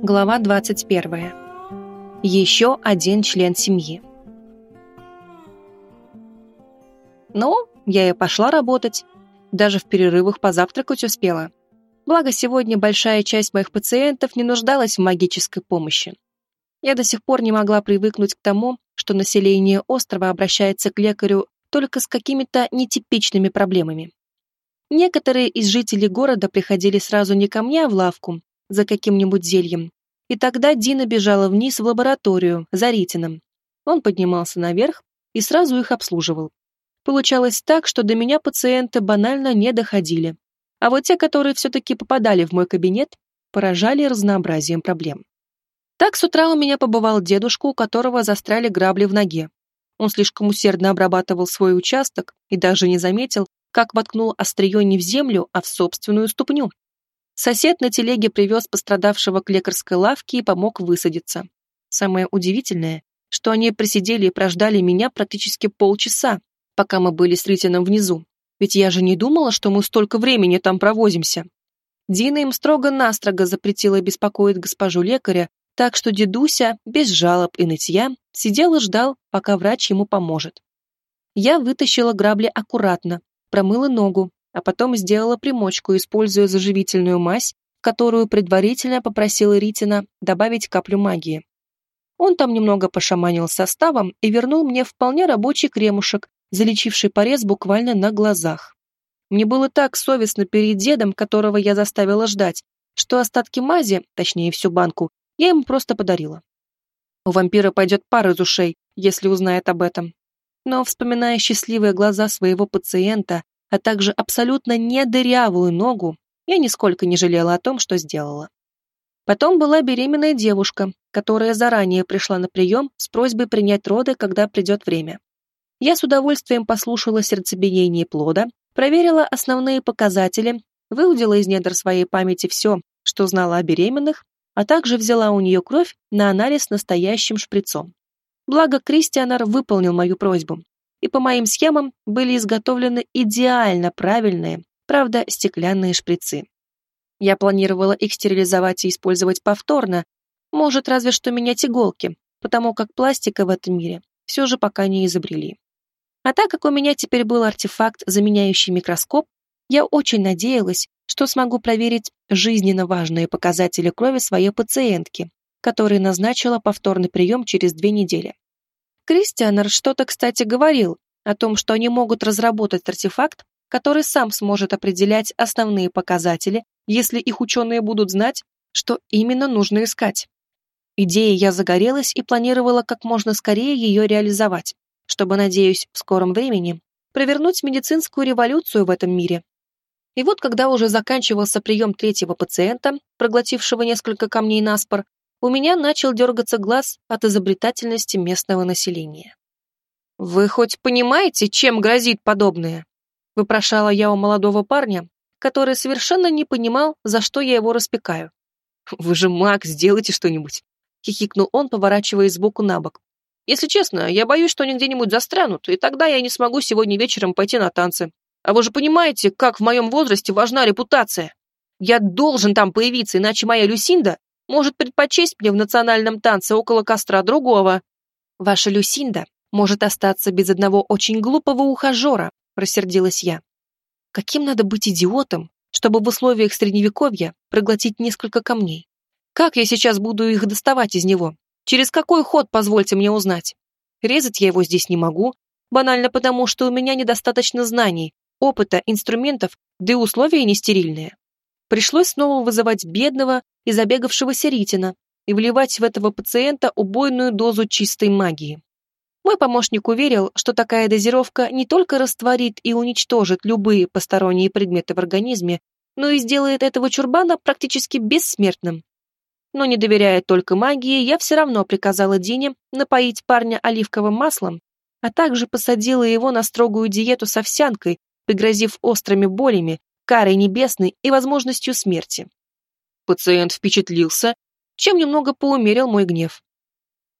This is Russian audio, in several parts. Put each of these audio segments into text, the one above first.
Глава 21. Еще один член семьи. Ну, я и пошла работать. Даже в перерывах позавтракать успела. Благо, сегодня большая часть моих пациентов не нуждалась в магической помощи. Я до сих пор не могла привыкнуть к тому, что население острова обращается к лекарю только с какими-то нетипичными проблемами. Некоторые из жителей города приходили сразу не ко мне, а в лавку, за каким-нибудь зельем. И тогда Дина бежала вниз в лабораторию, за Ритином. Он поднимался наверх и сразу их обслуживал. Получалось так, что до меня пациенты банально не доходили. А вот те, которые все-таки попадали в мой кабинет, поражали разнообразием проблем. Так с утра у меня побывал дедушка, у которого застряли грабли в ноге. Он слишком усердно обрабатывал свой участок и даже не заметил, как воткнул острие не в землю, а в собственную ступню. Сосед на телеге привез пострадавшего к лекарской лавке и помог высадиться. Самое удивительное, что они просидели и прождали меня практически полчаса, пока мы были с Ритином внизу. Ведь я же не думала, что мы столько времени там провозимся. Дина им строго-настрого запретила беспокоить госпожу лекаря, так что дедуся, без жалоб и нытья, сидел и ждал, пока врач ему поможет. Я вытащила грабли аккуратно, промыла ногу, а потом сделала примочку, используя заживительную мазь, которую предварительно попросила Ритина добавить каплю магии. Он там немного пошаманил составом и вернул мне вполне рабочий кремушек, залечивший порез буквально на глазах. Мне было так совестно перед дедом, которого я заставила ждать, что остатки мази, точнее всю банку, я ему просто подарила. У вампира пойдет пар из ушей, если узнает об этом но, вспоминая счастливые глаза своего пациента, а также абсолютно недырявую ногу, я нисколько не жалела о том, что сделала. Потом была беременная девушка, которая заранее пришла на прием с просьбой принять роды, когда придет время. Я с удовольствием послушала сердцебиение плода, проверила основные показатели, выудила из недр своей памяти все, что знала о беременных, а также взяла у нее кровь на анализ настоящим шприцом. Благо, Кристианер выполнил мою просьбу, и по моим схемам были изготовлены идеально правильные, правда, стеклянные шприцы. Я планировала их стерилизовать и использовать повторно, может, разве что менять иголки, потому как пластика в этом мире все же пока не изобрели. А так как у меня теперь был артефакт, заменяющий микроскоп, я очень надеялась, что смогу проверить жизненно важные показатели крови своей пациентки, который назначила повторный прием через две недели. Кристианер что-то, кстати, говорил о том, что они могут разработать артефакт, который сам сможет определять основные показатели, если их ученые будут знать, что именно нужно искать. Идеей я загорелась и планировала как можно скорее ее реализовать, чтобы, надеюсь, в скором времени провернуть медицинскую революцию в этом мире. И вот, когда уже заканчивался прием третьего пациента, проглотившего несколько камней на спор, у меня начал дергаться глаз от изобретательности местного населения. «Вы хоть понимаете, чем грозит подобное?» — выпрошала я у молодого парня, который совершенно не понимал, за что я его распекаю. «Вы же маг, сделайте что-нибудь!» — хихикнул он, поворачиваясь сбоку на бок. «Если честно, я боюсь, что они где-нибудь застрянут, и тогда я не смогу сегодня вечером пойти на танцы. А вы же понимаете, как в моем возрасте важна репутация. Я должен там появиться, иначе моя Люсинда может предпочесть мне в национальном танце около костра другого. Ваша Люсинда может остаться без одного очень глупого ухажера, рассердилась я. Каким надо быть идиотом, чтобы в условиях средневековья проглотить несколько камней? Как я сейчас буду их доставать из него? Через какой ход, позвольте мне узнать? Резать я его здесь не могу, банально потому, что у меня недостаточно знаний, опыта, инструментов, да и условия не стерильные. Пришлось снова вызывать бедного и забегавшегося Ритина и вливать в этого пациента убойную дозу чистой магии. Мой помощник уверил, что такая дозировка не только растворит и уничтожит любые посторонние предметы в организме, но и сделает этого чурбана практически бессмертным. Но не доверяя только магии, я все равно приказала Дине напоить парня оливковым маслом, а также посадила его на строгую диету с овсянкой, пригрозив острыми болями, карой небесной и возможностью смерти. Пациент впечатлился, чем немного поумерил мой гнев.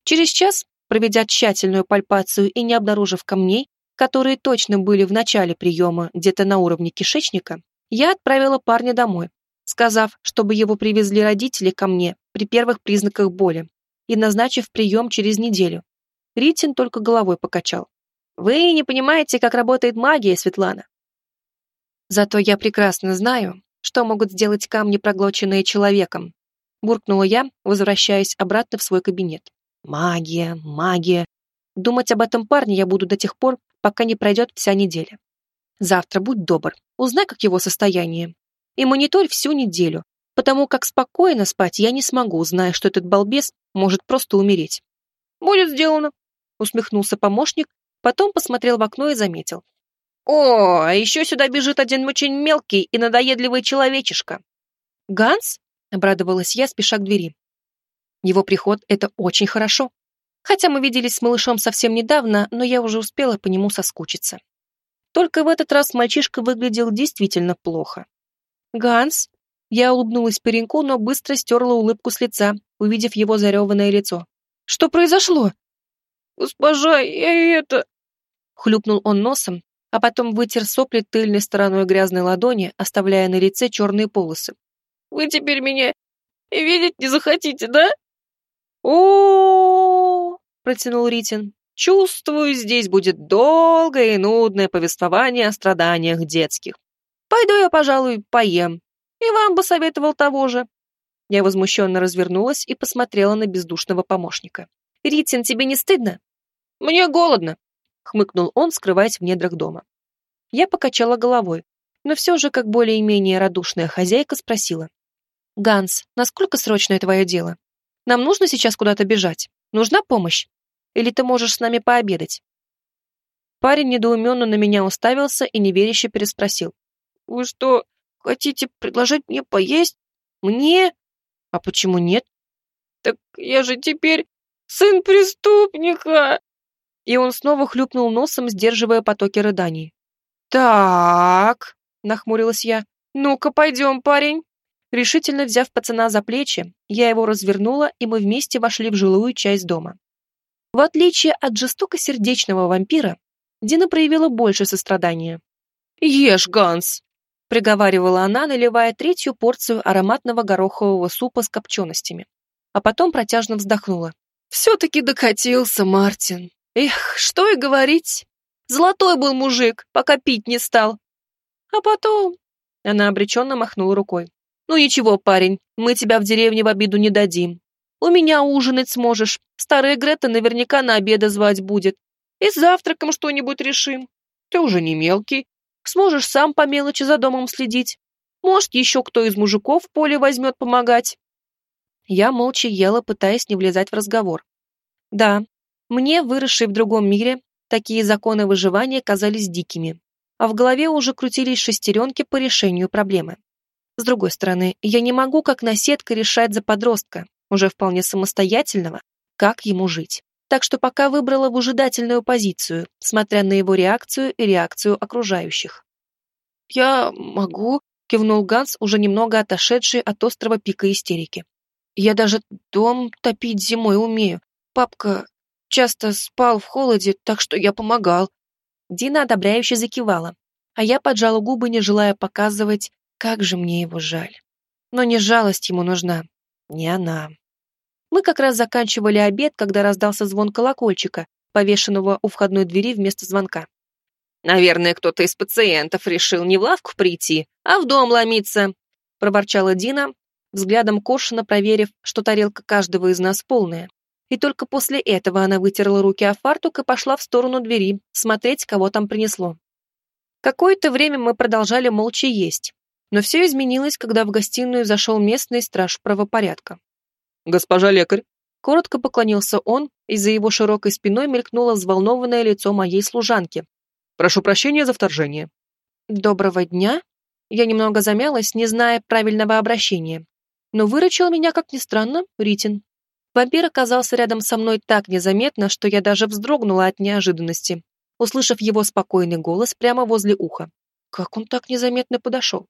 Через час, проведя тщательную пальпацию и не обнаружив камней, которые точно были в начале приема где-то на уровне кишечника, я отправила парня домой, сказав, чтобы его привезли родители ко мне при первых признаках боли и назначив прием через неделю. Ритин только головой покачал. «Вы не понимаете, как работает магия, Светлана. Зато я прекрасно знаю, что могут сделать камни, проглоченные человеком», буркнула я, возвращаясь обратно в свой кабинет. «Магия, магия. Думать об этом парне я буду до тех пор, пока не пройдет вся неделя. Завтра будь добр, узнай, как его состояние. И мониторь всю неделю, потому как спокойно спать я не смогу, зная, что этот балбес может просто умереть. «Будет сделано», — усмехнулся помощник, потом посмотрел в окно и заметил. «О, а еще сюда бежит один очень мелкий и надоедливый человечишка». «Ганс?» — обрадовалась я, спеша к двери. Его приход — это очень хорошо. Хотя мы виделись с малышом совсем недавно, но я уже успела по нему соскучиться. Только в этот раз мальчишка выглядел действительно плохо. «Ганс?» Я улыбнулась пареньку, но быстро стерла улыбку с лица, увидев его зареванное лицо. «Что произошло?» «Госпожа, я это...» Хлюпнул он носом, а потом вытер сопли тыльной стороной грязной ладони, оставляя на лице черные полосы. «Вы теперь меня видеть не захотите, да?» о протянул Ритин. «Чувствую, здесь будет долгое и нудное повествование о страданиях детских. Пойду я, пожалуй, поем. И вам бы советовал того же». Я возмущенно развернулась и посмотрела на бездушного помощника. «Ритин, тебе не стыдно?» «Мне голодно», — хмыкнул он, скрываясь в недрах дома. Я покачала головой, но все же, как более-менее радушная хозяйка, спросила. «Ганс, насколько срочное твое дело? Нам нужно сейчас куда-то бежать? Нужна помощь? Или ты можешь с нами пообедать?» Парень недоуменно на меня уставился и неверяще переспросил. «Вы что, хотите предложить мне поесть? Мне? А почему нет?» «Так я же теперь сын преступника!» И он снова хлюпнул носом, сдерживая потоки рыданий. «Так», — нахмурилась я, — «ну-ка, пойдем, парень». Решительно взяв пацана за плечи, я его развернула, и мы вместе вошли в жилую часть дома. В отличие от жестокосердечного вампира, Дина проявила больше сострадания. «Ешь, Ганс!» — приговаривала она, наливая третью порцию ароматного горохового супа с копченостями. А потом протяжно вздохнула. «Все-таки докатился, Мартин. Эх, что и говорить. Золотой был мужик, пока пить не стал. А потом... Она обреченно махнула рукой. Ну ничего, парень, мы тебя в деревне в обиду не дадим. У меня ужинать сможешь. Старая Грета наверняка на обеда звать будет. И с завтраком что-нибудь решим. Ты уже не мелкий. Сможешь сам по мелочи за домом следить. Может, еще кто из мужиков в поле возьмет помогать. Я молча ела, пытаясь не влезать в разговор. Да, мне, выросшей в другом мире, Такие законы выживания казались дикими, а в голове уже крутились шестеренки по решению проблемы. С другой стороны, я не могу как наседка решать за подростка, уже вполне самостоятельного, как ему жить. Так что пока выбрала выжидательную позицию, смотря на его реакцию и реакцию окружающих. «Я могу», — кивнул Ганс, уже немного отошедший от острого пика истерики. «Я даже дом топить зимой умею. Папка, Часто спал в холоде, так что я помогал. Дина одобряюще закивала, а я поджала губы, не желая показывать, как же мне его жаль. Но не жалость ему нужна, не она. Мы как раз заканчивали обед, когда раздался звон колокольчика, повешенного у входной двери вместо звонка. «Наверное, кто-то из пациентов решил не в лавку прийти, а в дом ломиться», проворчала Дина, взглядом Коршуна проверив, что тарелка каждого из нас полная и только после этого она вытерла руки о фартук и пошла в сторону двери, смотреть, кого там принесло. Какое-то время мы продолжали молча есть, но все изменилось, когда в гостиную зашел местный страж правопорядка. «Госпожа лекарь!» Коротко поклонился он, и за его широкой спиной мелькнуло взволнованное лицо моей служанки. «Прошу прощения за вторжение». «Доброго дня?» Я немного замялась, не зная правильного обращения. Но выручил меня, как ни странно, Ритин. Вампир оказался рядом со мной так незаметно, что я даже вздрогнула от неожиданности, услышав его спокойный голос прямо возле уха. Как он так незаметно подошел?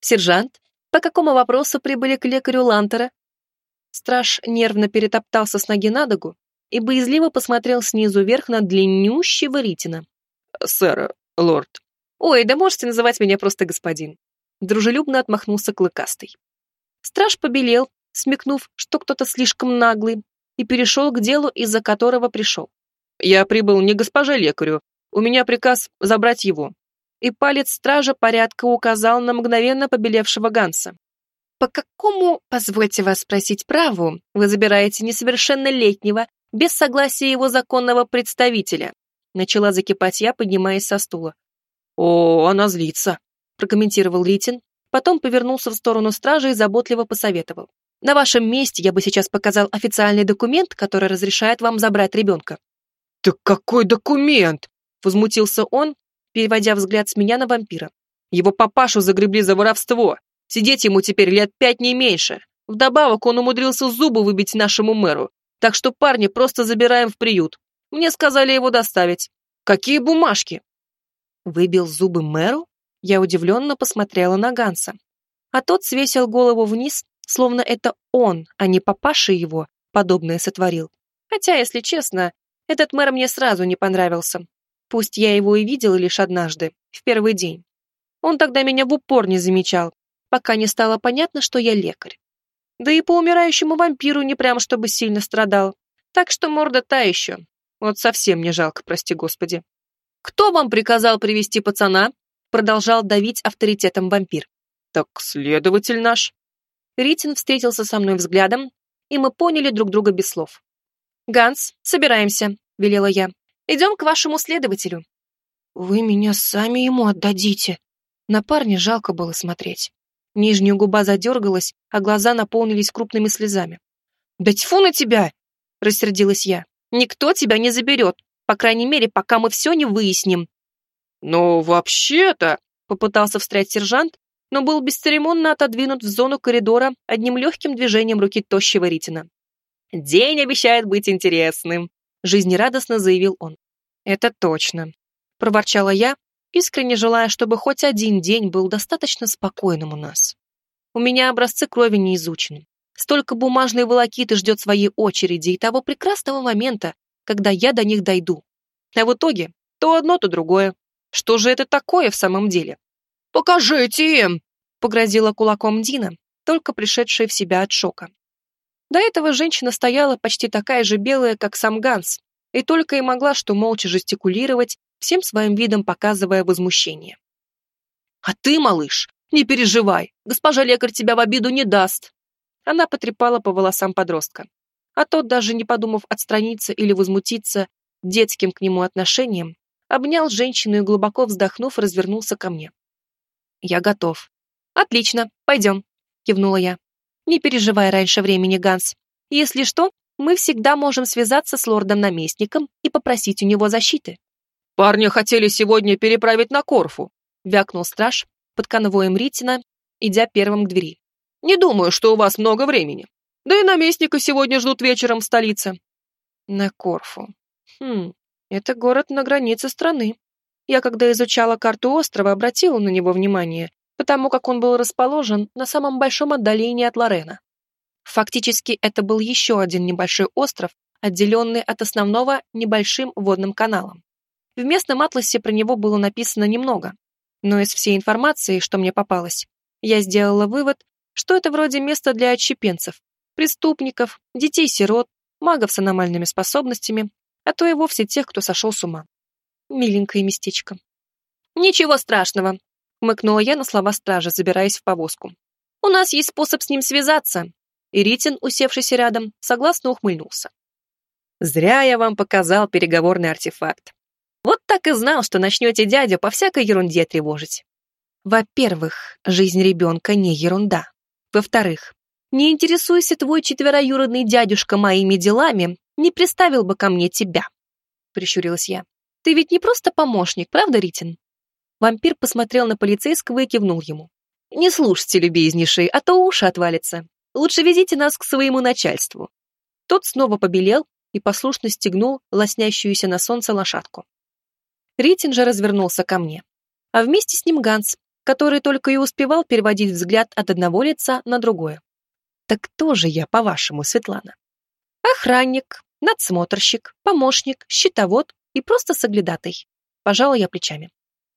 «Сержант, по какому вопросу прибыли к лекарю Лантера?» Страж нервно перетоптался с ноги на ногу и боязливо посмотрел снизу вверх на длиннющего Ритина. «Сэр, лорд». «Ой, да можете называть меня просто господин». Дружелюбно отмахнулся Клыкастый. Страж побелел, смекнув, что кто-то слишком наглый, и перешел к делу, из-за которого пришел. «Я прибыл не госпоже лекарю. У меня приказ забрать его». И палец стража порядка указал на мгновенно побелевшего Ганса. «По какому, позвольте вас спросить, праву вы забираете несовершеннолетнего без согласия его законного представителя?» Начала закипать я, поднимаясь со стула. «О, она злится», — прокомментировал Литин, потом повернулся в сторону стражи и заботливо посоветовал. «На вашем месте я бы сейчас показал официальный документ, который разрешает вам забрать ребенка». «Так какой документ?» — возмутился он, переводя взгляд с меня на вампира. «Его папашу загребли за воровство. Сидеть ему теперь лет пять не меньше. Вдобавок он умудрился зубы выбить нашему мэру. Так что парни просто забираем в приют. Мне сказали его доставить. Какие бумажки?» Выбил зубы мэру? Я удивленно посмотрела на Ганса. А тот свесил голову вниз, словно это он, а не папаша его, подобное сотворил. Хотя, если честно, этот мэр мне сразу не понравился. Пусть я его и видела лишь однажды, в первый день. Он тогда меня в упор не замечал, пока не стало понятно, что я лекарь. Да и по умирающему вампиру не прям чтобы сильно страдал. Так что морда та еще. Вот совсем не жалко, прости господи. «Кто вам приказал привести пацана?» Продолжал давить авторитетом вампир. «Так следователь наш». Ритин встретился со мной взглядом, и мы поняли друг друга без слов. «Ганс, собираемся», — велела я. «Идем к вашему следователю». «Вы меня сами ему отдадите». На парня жалко было смотреть. Нижняя губа задергалась, а глаза наполнились крупными слезами. «Да тьфу на тебя!» — рассердилась я. «Никто тебя не заберет. По крайней мере, пока мы все не выясним. «Но вообще-то...» — попытался встрять сержант, но был бесцеремонно отодвинут в зону коридора одним легким движением руки тощего Ритина. «День обещает быть интересным», — жизнерадостно заявил он. «Это точно», — проворчала я, искренне желая, чтобы хоть один день был достаточно спокойным у нас. У меня образцы крови не изучены. Столько бумажной волокиты ждет своей очереди и того прекрасного момента, когда я до них дойду. А в итоге то одно, то другое. Что же это такое в самом деле? «Покажите им!» — погрозила кулаком Дина, только пришедшая в себя от шока. До этого женщина стояла почти такая же белая, как сам Ганс, и только и могла что молча жестикулировать, всем своим видом показывая возмущение. «А ты, малыш, не переживай, госпожа лекарь тебя в обиду не даст!» Она потрепала по волосам подростка а тот, даже не подумав отстраниться или возмутиться детским к нему отношением, обнял женщину и, глубоко вздохнув, развернулся ко мне. «Я готов». «Отлично, пойдем», — кивнула я. «Не переживай раньше времени, Ганс. Если что, мы всегда можем связаться с лордом-наместником и попросить у него защиты». «Парня хотели сегодня переправить на Корфу», — вякнул страж под конвоем Ритина, идя первым к двери. «Не думаю, что у вас много времени. Да и наместника сегодня ждут вечером в столице. На Корфу. Хм, это город на границе страны. Я, когда изучала карту острова, обратила на него внимание, потому как он был расположен на самом большом отдалении от Лорена. Фактически, это был еще один небольшой остров, отделенный от основного небольшим водным каналом. В местном атласе про него было написано немного, но из всей информации, что мне попалось, я сделала вывод, что это вроде места для отщепенцев, преступников, детей-сирот, магов с аномальными способностями, а то и вовсе тех, кто сошел с ума. Миленькое местечко. «Ничего страшного», — мыкнула я на слова стража, забираясь в повозку. «У нас есть способ с ним связаться». И Ритин, усевшийся рядом, согласно ухмыльнулся. «Зря я вам показал переговорный артефакт. Вот так и знал, что начнете дядю по всякой ерунде тревожить. Во-первых, жизнь ребенка не ерунда. Во-вторых, не интересуйся твой четвероюродный дядюшка моими делами, не приставил бы ко мне тебя. Прищурилась я. Ты ведь не просто помощник, правда, Ритин? Вампир посмотрел на полицейского и кивнул ему. Не слушайте, любезнейший, а то уши отвалятся. Лучше везите нас к своему начальству. Тот снова побелел и послушно стегнул лоснящуюся на солнце лошадку. Ритин же развернулся ко мне. А вместе с ним Ганс, который только и успевал переводить взгляд от одного лица на другое. Так кто же я, по-вашему, Светлана? Охранник, надсмотрщик, помощник, счетовод и просто соглядатай. Пожала я плечами.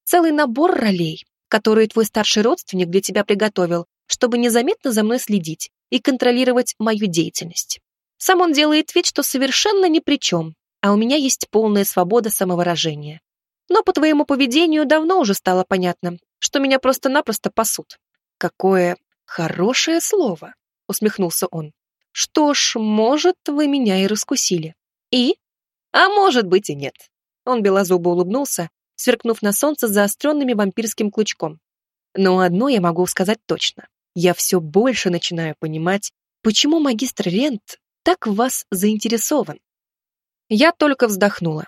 Целый набор ролей, которые твой старший родственник для тебя приготовил, чтобы незаметно за мной следить и контролировать мою деятельность. Сам он делает вид, что совершенно ни при чем, а у меня есть полная свобода самовыражения. Но по твоему поведению давно уже стало понятно, что меня просто-напросто пасут. Какое хорошее слово, усмехнулся он. Что ж, может, вы меня и раскусили. И? А может быть и нет. Он белозубо улыбнулся, сверкнув на солнце заостренными вампирским клычком. Но одно я могу сказать точно. Я все больше начинаю понимать, почему магистр Рент так в вас заинтересован. Я только вздохнула.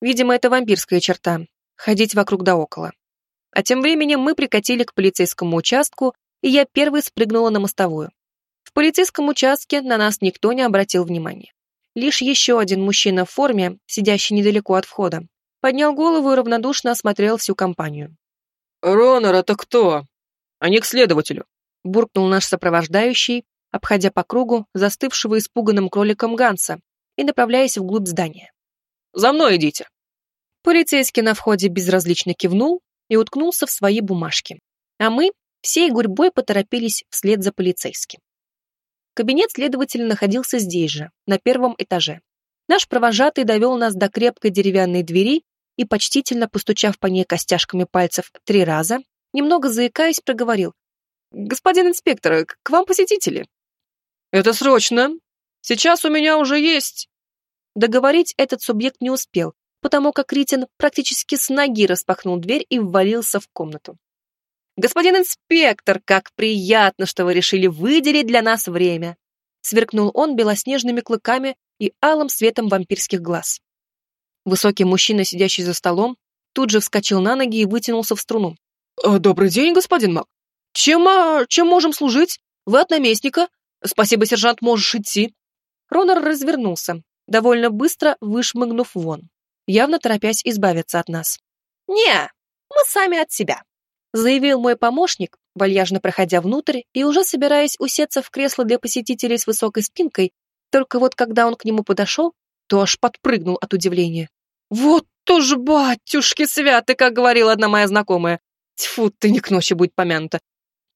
Видимо, это вампирская черта — ходить вокруг да около. А тем временем мы прикатили к полицейскому участку, и я первой спрыгнула на мостовую. В полицейском участке на нас никто не обратил внимания. Лишь еще один мужчина в форме, сидящий недалеко от входа, поднял голову и равнодушно осмотрел всю компанию. «Ронор, это кто?» «А не к следователю», — буркнул наш сопровождающий, обходя по кругу застывшего испуганным кроликом Ганса и направляясь вглубь здания. «За мной идите!» Полицейский на входе безразлично кивнул и уткнулся в свои бумажки, а мы всей гурьбой поторопились вслед за полицейским. Кабинет следователя находился здесь же, на первом этаже. Наш провожатый довел нас до крепкой деревянной двери и, почтительно постучав по ней костяшками пальцев три раза, немного заикаясь, проговорил. «Господин инспектор, к вам посетители». «Это срочно. Сейчас у меня уже есть...» Договорить этот субъект не успел, потому как Ритин практически с ноги распахнул дверь и ввалился в комнату. «Господин инспектор, как приятно, что вы решили выделить для нас время!» Сверкнул он белоснежными клыками и алым светом вампирских глаз. Высокий мужчина, сидящий за столом, тут же вскочил на ноги и вытянулся в струну. «Э, «Добрый день, господин Мак. Чем, а, чем можем служить? Вы от наместника? Спасибо, сержант, можешь идти». Ронор развернулся, довольно быстро вышмыгнув вон, явно торопясь избавиться от нас. «Не, мы сами от себя», заявил мой помощник, вальяжно проходя внутрь и уже собираясь усеться в кресло для посетителей с высокой спинкой, только вот когда он к нему подошел, то аж подпрыгнул от удивления. «Вот тоже батюшки святы, как говорила одна моя знакомая. Тьфу, ты не к ночи будь помянута.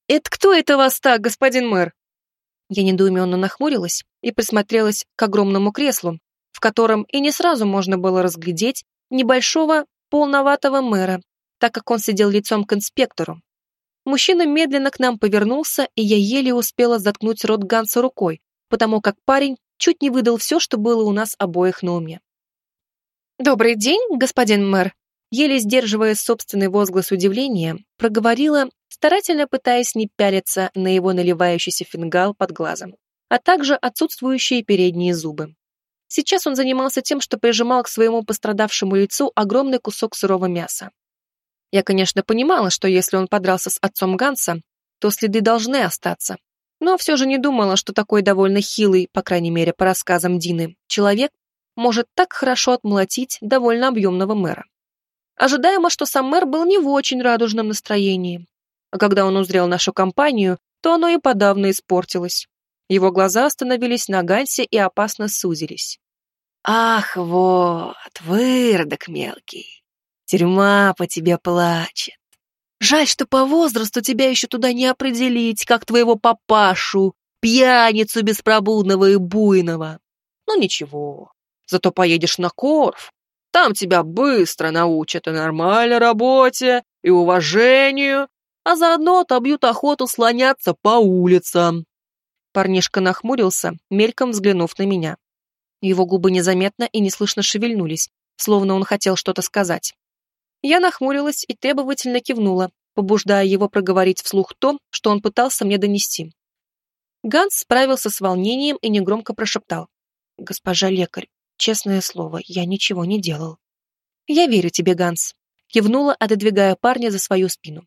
Это кто это вас так, господин мэр?» Я недоуменно нахмурилась и присмотрелась к огромному креслу, в котором и не сразу можно было разглядеть небольшого полноватого мэра так как он сидел лицом к инспектору. Мужчина медленно к нам повернулся, и я еле успела заткнуть рот Ганса рукой, потому как парень чуть не выдал все, что было у нас обоих на уме. «Добрый день, господин мэр», еле сдерживая собственный возглас удивления, проговорила, старательно пытаясь не пялиться на его наливающийся фингал под глазом, а также отсутствующие передние зубы. Сейчас он занимался тем, что прижимал к своему пострадавшему лицу огромный кусок сырого мяса. Я, конечно, понимала, что если он подрался с отцом Ганса, то следы должны остаться. Но все же не думала, что такой довольно хилый, по крайней мере, по рассказам Дины, человек может так хорошо отмолотить довольно объемного мэра. Ожидаемо, что сам мэр был не в очень радужном настроении. А когда он узрел нашу компанию, то оно и подавно испортилось. Его глаза остановились на Гансе и опасно сузились. «Ах, вот, выродок мелкий!» Тюрьма по тебе плачет. Жаль, что по возрасту тебя еще туда не определить, как твоего папашу, пьяницу беспробудного и буйного. Ну ничего, зато поедешь на Корф. Там тебя быстро научат и нормальной работе, и уважению, а заодно отобьют охоту слоняться по улицам. Парнишка нахмурился, мельком взглянув на меня. Его губы незаметно и неслышно шевельнулись, словно он хотел что-то сказать. Я нахмурилась и требовательно кивнула, побуждая его проговорить вслух то, что он пытался мне донести. Ганс справился с волнением и негромко прошептал. «Госпожа лекарь, честное слово, я ничего не делал». «Я верю тебе, Ганс», — кивнула, отодвигая парня за свою спину.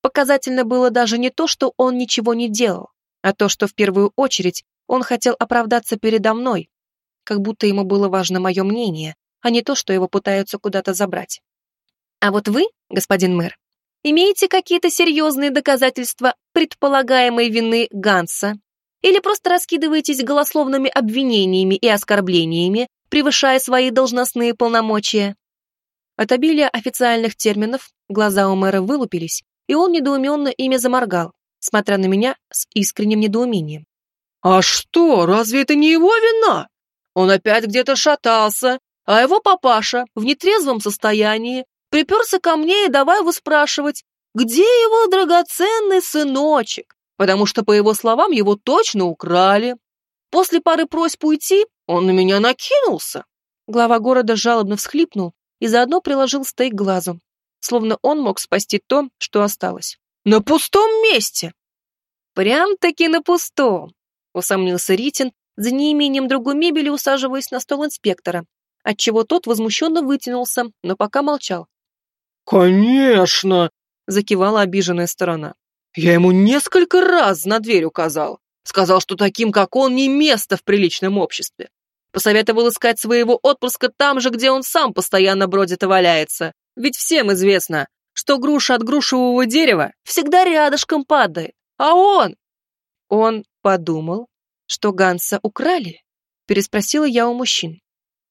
Показательно было даже не то, что он ничего не делал, а то, что в первую очередь он хотел оправдаться передо мной, как будто ему было важно мое мнение, а не то, что его пытаются куда-то забрать. А вот вы, господин мэр, имеете какие-то серьезные доказательства предполагаемой вины Ганса? Или просто раскидываетесь голословными обвинениями и оскорблениями, превышая свои должностные полномочия? От обилия официальных терминов глаза у мэра вылупились, и он недоуменно ими заморгал, смотря на меня с искренним недоумением. «А что, разве это не его вина? Он опять где-то шатался, а его папаша в нетрезвом состоянии приперся ко мне и давай выспрашивать, где его драгоценный сыночек, потому что, по его словам, его точно украли. После пары просьб уйти он на меня накинулся. Глава города жалобно всхлипнул и заодно приложил стейк к глазу, словно он мог спасти то, что осталось. «На пустом месте!» «Прям-таки на пустом!» — усомнился Ритин, за неимением другой мебели усаживаясь на стол инспектора, отчего тот возмущенно вытянулся, но пока молчал. «Конечно!» — закивала обиженная сторона. «Я ему несколько раз на дверь указал. Сказал, что таким, как он, не место в приличном обществе. Посоветовал искать своего отпрыска там же, где он сам постоянно бродит и валяется. Ведь всем известно, что груша от грушевого дерева всегда рядышком падает. А он... Он подумал, что Ганса украли? Переспросила я у мужчин.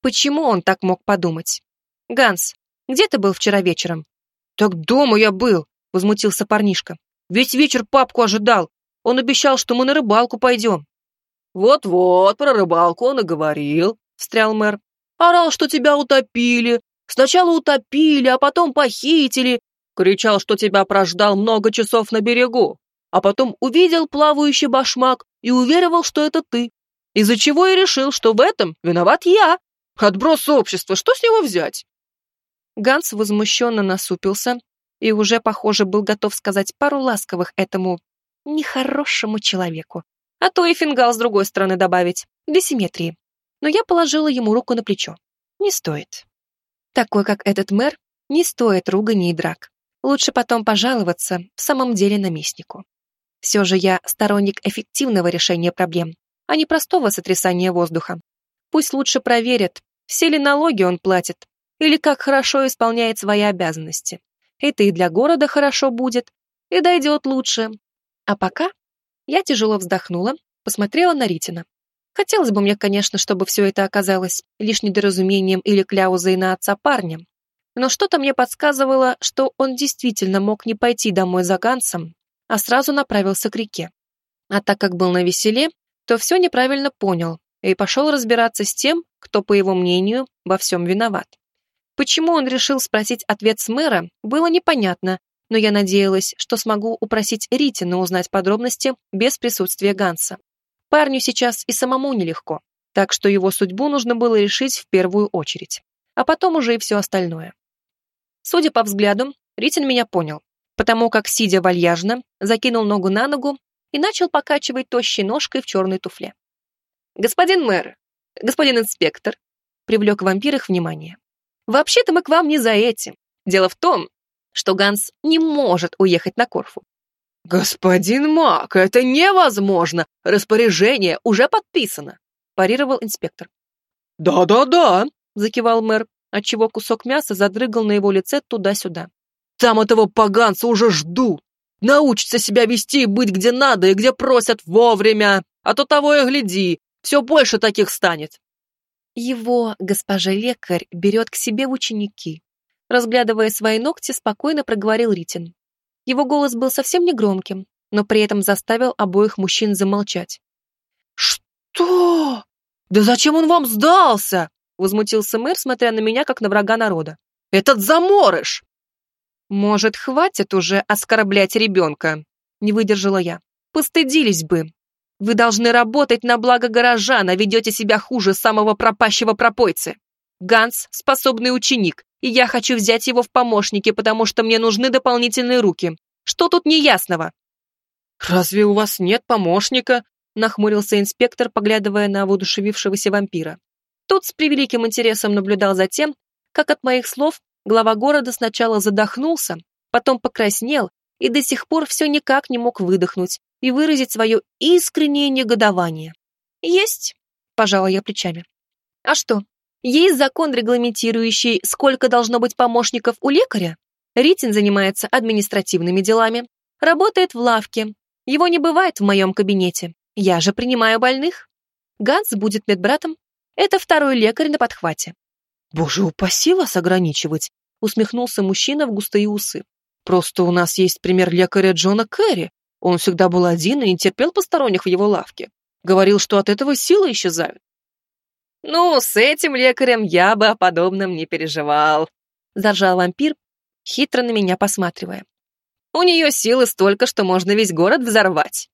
Почему он так мог подумать? Ганс, где ты был вчера вечером? Так дома я был, возмутился парнишка. Весь вечер папку ожидал. Он обещал, что мы на рыбалку пойдем. Вот-вот, про рыбалку он и говорил, встрял мэр. Орал, что тебя утопили. Сначала утопили, а потом похитили. Кричал, что тебя прождал много часов на берегу а потом увидел плавающий башмак и уверовал, что это ты. Из-за чего и решил, что в этом виноват я. Отброс общества, что с него взять? Ганс возмущенно насупился и уже, похоже, был готов сказать пару ласковых этому нехорошему человеку, а то и фингал с другой стороны добавить, для симметрии. Но я положила ему руку на плечо. Не стоит. Такой, как этот мэр, не стоит ругани и драк. Лучше потом пожаловаться в самом деле наместнику. Все же я сторонник эффективного решения проблем, а не простого сотрясания воздуха. Пусть лучше проверят, все ли налоги он платит, или как хорошо исполняет свои обязанности. Это и для города хорошо будет, и дойдет лучше. А пока я тяжело вздохнула, посмотрела на Ритина. Хотелось бы мне, конечно, чтобы все это оказалось лишь недоразумением или кляузой на отца парня, но что-то мне подсказывало, что он действительно мог не пойти домой за Гансом, а сразу направился к реке. А так как был на веселе, то все неправильно понял и пошел разбираться с тем, кто, по его мнению, во всем виноват. Почему он решил спросить ответ с мэра, было непонятно, но я надеялась, что смогу упросить Ритина узнать подробности без присутствия Ганса. Парню сейчас и самому нелегко, так что его судьбу нужно было решить в первую очередь, а потом уже и все остальное. Судя по взгляду, Ритин меня понял потому как, сидя вальяжно, закинул ногу на ногу и начал покачивать тощей ножкой в черной туфле. «Господин мэр, господин инспектор», — привлек вампир их внимание. «Вообще-то мы к вам не за этим. Дело в том, что Ганс не может уехать на Корфу». «Господин Мак, это невозможно! Распоряжение уже подписано!» — парировал инспектор. «Да-да-да!» — закивал мэр, отчего кусок мяса задрыгал на его лице туда-сюда. Там этого поганца уже ждут. Научится себя вести и быть где надо и где просят вовремя. А то того и гляди, все больше таких станет. Его госпожа лекарь берет к себе в ученики. Разглядывая свои ногти, спокойно проговорил Ритин. Его голос был совсем не громким, но при этом заставил обоих мужчин замолчать. «Что? Да зачем он вам сдался?» возмутился мэр, смотря на меня, как на врага народа. «Этот заморыш!» «Может, хватит уже оскорблять ребенка?» Не выдержала я. «Постыдились бы. Вы должны работать на благо горожан, а ведете себя хуже самого пропащего пропойцы. Ганс — способный ученик, и я хочу взять его в помощники, потому что мне нужны дополнительные руки. Что тут неясного?» «Разве у вас нет помощника?» — нахмурился инспектор, поглядывая на воодушевившегося вампира. Тот с превеликим интересом наблюдал за тем, как от моих слов Глава города сначала задохнулся, потом покраснел и до сих пор все никак не мог выдохнуть и выразить свое искреннее негодование. «Есть», — пожала я плечами. «А что, есть закон, регламентирующий, сколько должно быть помощников у лекаря? Ритин занимается административными делами, работает в лавке. Его не бывает в моем кабинете. Я же принимаю больных. Ганс будет медбратом. Это второй лекарь на подхвате. «Боже, упаси вас ограничивать!» — усмехнулся мужчина в густые усы. «Просто у нас есть пример лекаря Джона Керри. Он всегда был один и не терпел посторонних в его лавке. Говорил, что от этого силы исчезают. Ну, с этим лекарем я бы о подобном не переживал, заржал вампир, хитро на меня посматривая. У нее силы столько, что можно весь город взорвать.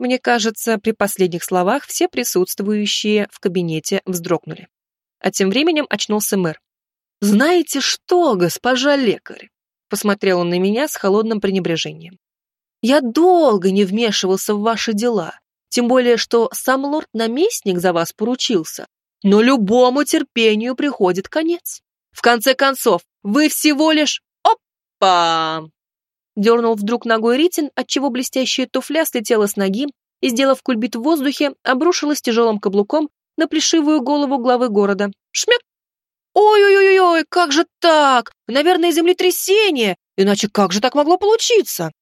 Мне кажется, при последних словах все присутствующие в кабинете вздрогнули. А тем временем очнулся мэр. «Знаете что, госпожа лекарь?» Посмотрел он на меня с холодным пренебрежением. «Я долго не вмешивался в ваши дела, тем более, что сам лорд-наместник за вас поручился. Но любому терпению приходит конец. В конце концов, вы всего лишь... Опа! Дернул вдруг ногой Ритин, отчего блестящая туфля слетела с ноги и, сделав кульбит в воздухе, обрушилась тяжелым каблуком на плешивую голову главы города. Шмяк! «Ой-ой-ой-ой, как же так? Наверное, землетрясение! Иначе как же так могло получиться?»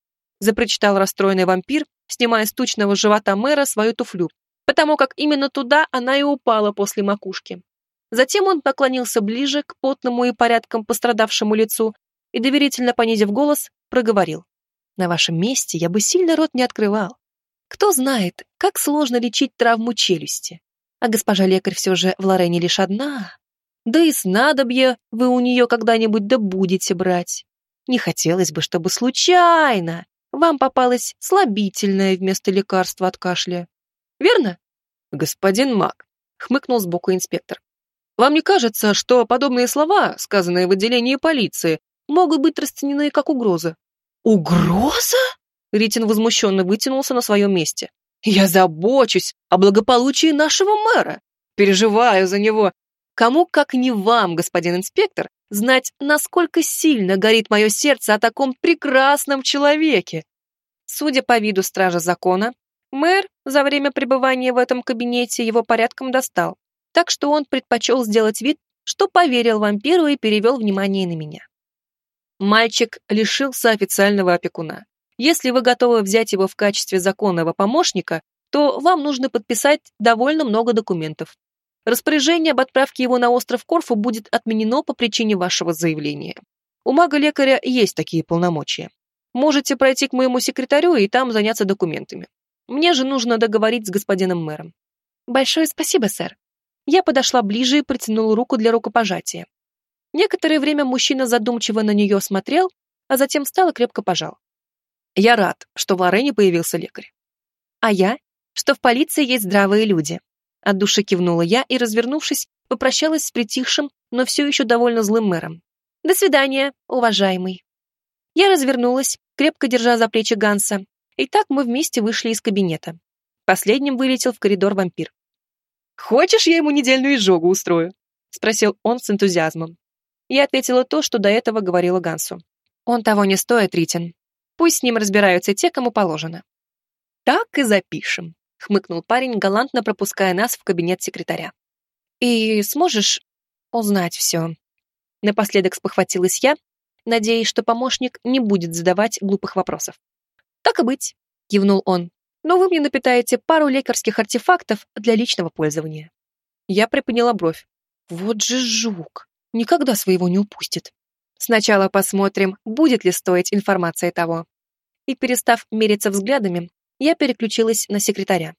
Запрочитал расстроенный вампир, снимая с тучного живота мэра свою туфлю, потому как именно туда она и упала после макушки. Затем он наклонился ближе к потному и порядком пострадавшему лицу и, доверительно понизив голос, проговорил. «На вашем месте я бы сильно рот не открывал. Кто знает, как сложно лечить травму челюсти. А госпожа лекарь все же в Лорене лишь одна. Да и снадобье вы у нее когда-нибудь да будете брать. Не хотелось бы, чтобы случайно вам попалось слабительное вместо лекарства от кашля. Верно? Господин Мак, хмыкнул сбоку инспектор. Вам не кажется, что подобные слова, сказанные в отделении полиции, могут быть расценены как угроза? Угроза? Ритин возмущенно вытянулся на своем месте. Я забочусь о благополучии нашего мэра. Переживаю за него. Кому, как не вам, господин инспектор, знать, насколько сильно горит мое сердце о таком прекрасном человеке. Судя по виду стража закона, мэр за время пребывания в этом кабинете его порядком достал, так что он предпочел сделать вид, что поверил вампиру и перевел внимание на меня. Мальчик лишился официального опекуна. Если вы готовы взять его в качестве законного помощника, то вам нужно подписать довольно много документов, Распоряжение об отправке его на остров Корфу будет отменено по причине вашего заявления. У мага-лекаря есть такие полномочия. Можете пройти к моему секретарю и там заняться документами. Мне же нужно договорить с господином мэром. Большое спасибо, сэр. Я подошла ближе и протянула руку для рукопожатия. Некоторое время мужчина задумчиво на нее смотрел, а затем встал и крепко пожал. Я рад, что в Лорене появился лекарь. А я, что в полиции есть здравые люди, от души кивнула я и, развернувшись, попрощалась с притихшим, но все еще довольно злым мэром. «До свидания, уважаемый». Я развернулась, крепко держа за плечи Ганса, и так мы вместе вышли из кабинета. Последним вылетел в коридор вампир. «Хочешь, я ему недельную изжогу устрою?» — спросил он с энтузиазмом. Я ответила то, что до этого говорила Гансу. «Он того не стоит, Ритин. Пусть с ним разбираются те, кому положено». «Так и запишем», хмыкнул парень, галантно пропуская нас в кабинет секретаря. «И сможешь узнать все?» Напоследок спохватилась я, надеясь, что помощник не будет задавать глупых вопросов. «Так и быть», — кивнул он. «но вы мне напитаете пару лекарских артефактов для личного пользования». Я приподняла бровь. «Вот же жук! Никогда своего не упустит. Сначала посмотрим, будет ли стоить информация того». И, перестав мериться взглядами, я переключилась на секретаря.